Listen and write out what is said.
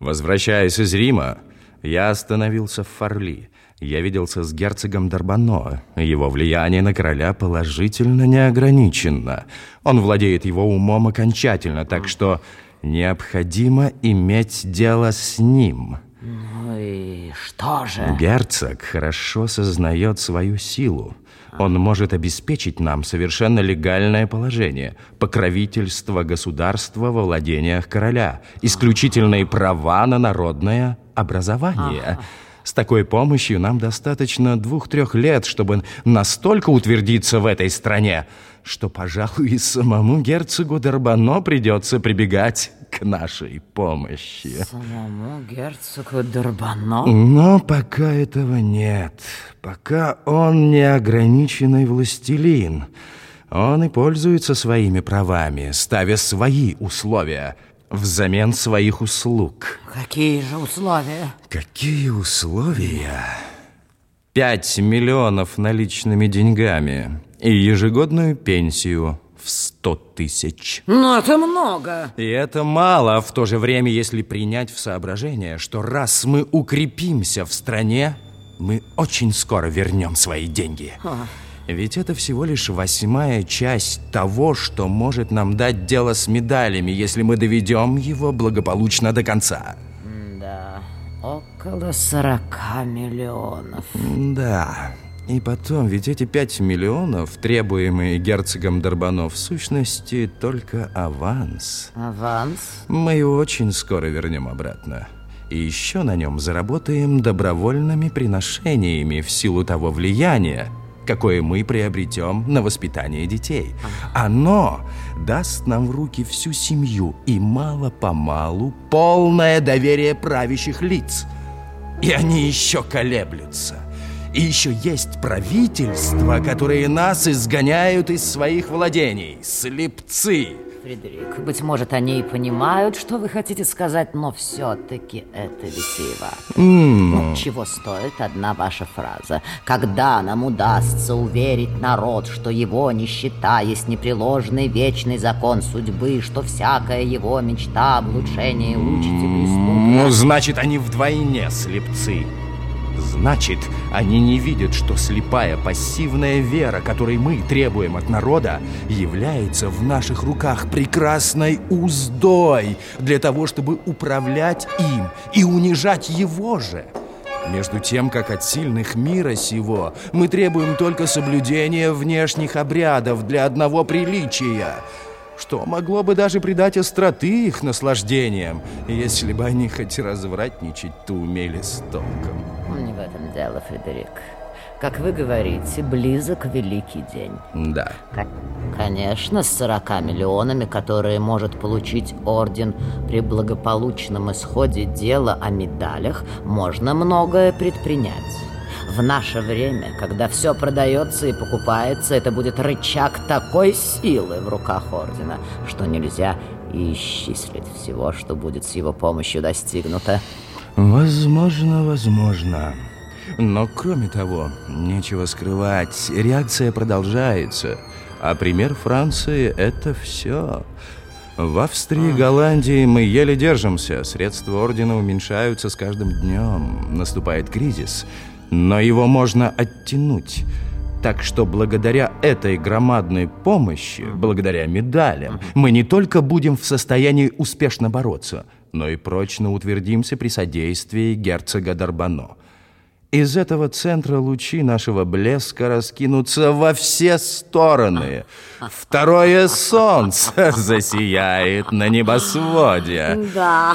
Возвращаясь из Рима, я остановился в Фарли. Я виделся с герцогом Дарбано. Его влияние на короля положительно не ограничено. Он владеет его умом окончательно, так что необходимо иметь дело с ним. И что же? Герцог хорошо сознает свою силу. Он может обеспечить нам совершенно легальное положение, покровительство государства во владениях короля, исключительные права на народное образование. Ага. С такой помощью нам достаточно двух-трех лет, чтобы настолько утвердиться в этой стране, что, пожалуй, и самому герцогу Дорбано придется прибегать к нашей помощи. Самому герцогу Дорбано? Но пока этого нет. Пока он неограниченный властелин. Он и пользуется своими правами, ставя свои условия – взамен своих услуг. Какие же условия? Какие условия? Пять миллионов наличными деньгами и ежегодную пенсию в сто тысяч. Но это много. И это мало а в то же время, если принять в соображение, что раз мы укрепимся в стране, мы очень скоро вернем свои деньги. А. Ведь это всего лишь восьмая часть того, что может нам дать дело с медалями, если мы доведем его благополучно до конца. Да, около сорока миллионов. Да, и потом, ведь эти пять миллионов, требуемые герцогом Дорбанов, в сущности только аванс. Аванс? Мы его очень скоро вернем обратно. И еще на нем заработаем добровольными приношениями в силу того влияния, какое мы приобретем на воспитание детей. Оно даст нам в руки всю семью и мало-помалу полное доверие правящих лиц. И они еще колеблются. И еще есть правительства, которые нас изгоняют из своих владений. Слепцы. Фредерик, быть может, они и понимают, что вы хотите сказать, но все-таки это витиевато. Mm. Ну, чего стоит одна ваша фраза? Когда нам удастся уверить народ, что его нищета есть непреложный вечный закон судьбы, что всякая его мечта об улучшении участи преступна... Ну, значит, они вдвойне слепцы. Значит, они не видят, что слепая пассивная вера, которой мы требуем от народа, является в наших руках прекрасной уздой для того, чтобы управлять им и унижать его же. Между тем, как от сильных мира сего мы требуем только соблюдения внешних обрядов для одного приличия – что могло бы даже придать остроты их наслаждениям, если бы они хоть развратничать, то умели с толком. Не в этом дело, Фредерик. Как вы говорите, близок великий день. Да. Конечно, с 40 миллионами, которые может получить орден при благополучном исходе дела о медалях, можно многое предпринять. В наше время, когда все продается и покупается, это будет рычаг такой силы в руках Ордена, что нельзя и исчислить всего, что будет с его помощью достигнуто. Возможно, возможно. Но кроме того, нечего скрывать, реакция продолжается. А пример Франции – это все. В Австрии и Голландии мы еле держимся. Средства ордена уменьшаются с каждым днем. Наступает кризис – но его можно оттянуть. Так что благодаря этой громадной помощи, благодаря медалям, мы не только будем в состоянии успешно бороться, но и прочно утвердимся при содействии герцога Дарбано. Из этого центра лучи нашего блеска раскинутся во все стороны. Второе солнце засияет на небосводе. Да.